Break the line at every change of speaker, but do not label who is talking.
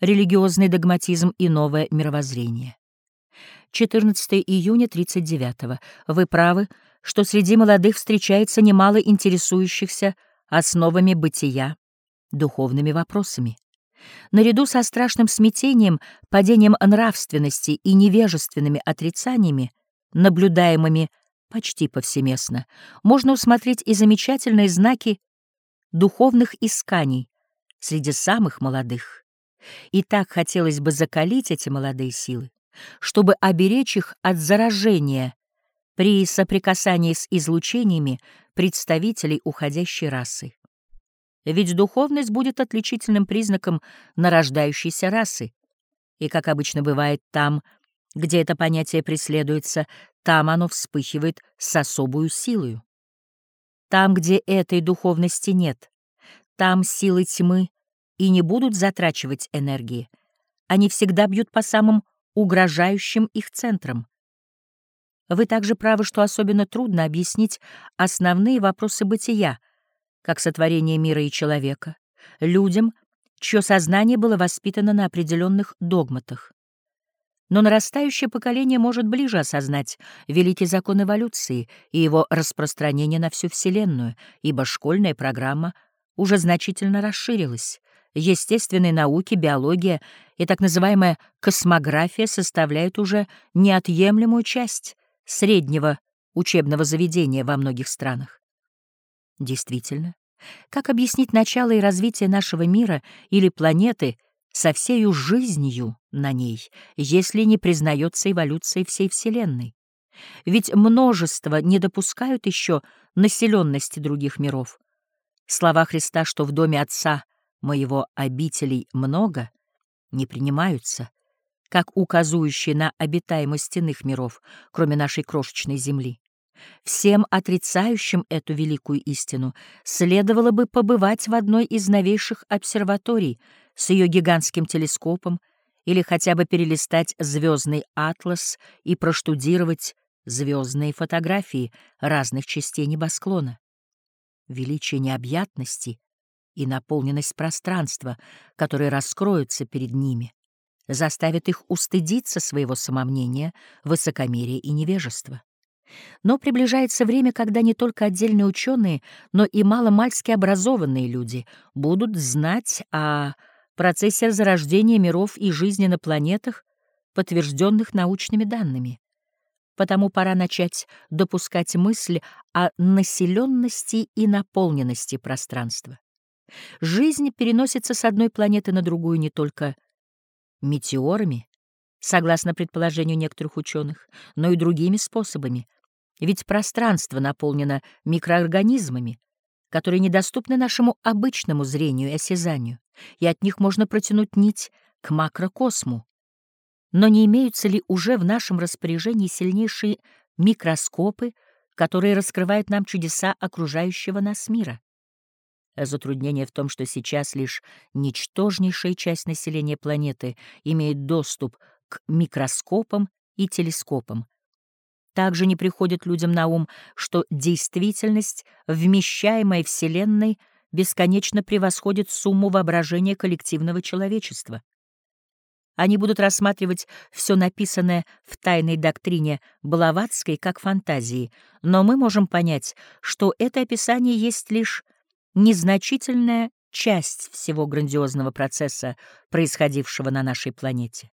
религиозный догматизм и новое мировоззрение. 14 июня 39 Вы правы, что среди молодых встречается немало интересующихся основами бытия, духовными вопросами. Наряду со страшным смятением, падением нравственности и невежественными отрицаниями, наблюдаемыми почти повсеместно, можно усмотреть и замечательные знаки духовных исканий среди самых молодых. И так хотелось бы закалить эти молодые силы, чтобы оберечь их от заражения при соприкасании с излучениями представителей уходящей расы. Ведь духовность будет отличительным признаком нарождающейся расы, и, как обычно бывает там, где это понятие преследуется, там оно вспыхивает с особую силою. Там, где этой духовности нет, там силы тьмы и не будут затрачивать энергии. Они всегда бьют по самым угрожающим их центрам. Вы также правы, что особенно трудно объяснить основные вопросы бытия, как сотворение мира и человека, людям, чье сознание было воспитано на определенных догматах. Но нарастающее поколение может ближе осознать великий закон эволюции и его распространение на всю Вселенную, ибо школьная программа уже значительно расширилась. Естественные науки, биология и так называемая космография составляют уже неотъемлемую часть среднего учебного заведения во многих странах. Действительно, как объяснить начало и развитие нашего мира или планеты со всею жизнью на ней, если не признается эволюция всей Вселенной? Ведь множество не допускают еще населенности других миров. Слова Христа, что в доме Отца моего обителей много, не принимаются, как указующие на обитаемость иных миров, кроме нашей крошечной Земли. Всем отрицающим эту великую истину следовало бы побывать в одной из новейших обсерваторий с ее гигантским телескопом или хотя бы перелистать звездный атлас и проштудировать звездные фотографии разных частей небосклона. Величие необъятности и наполненность пространства, которые раскроются перед ними, заставит их устыдиться своего самомнения, высокомерия и невежества. Но приближается время, когда не только отдельные ученые, но и маломальски образованные люди будут знать о процессе зарождения миров и жизни на планетах, подтвержденных научными данными. Потому пора начать допускать мысль о населенности и наполненности пространства. Жизнь переносится с одной планеты на другую не только метеорами, согласно предположению некоторых ученых, но и другими способами — ведь пространство наполнено микроорганизмами, которые недоступны нашему обычному зрению и осязанию, и от них можно протянуть нить к макрокосму. Но не имеются ли уже в нашем распоряжении сильнейшие микроскопы, которые раскрывают нам чудеса окружающего нас мира? Затруднение в том, что сейчас лишь ничтожнейшая часть населения планеты имеет доступ к микроскопам и телескопам, также не приходит людям на ум, что действительность, вмещаемая Вселенной, бесконечно превосходит сумму воображения коллективного человечества. Они будут рассматривать все написанное в тайной доктрине Блаватской как фантазии, но мы можем понять, что это описание есть лишь незначительная часть всего грандиозного процесса, происходившего на нашей планете.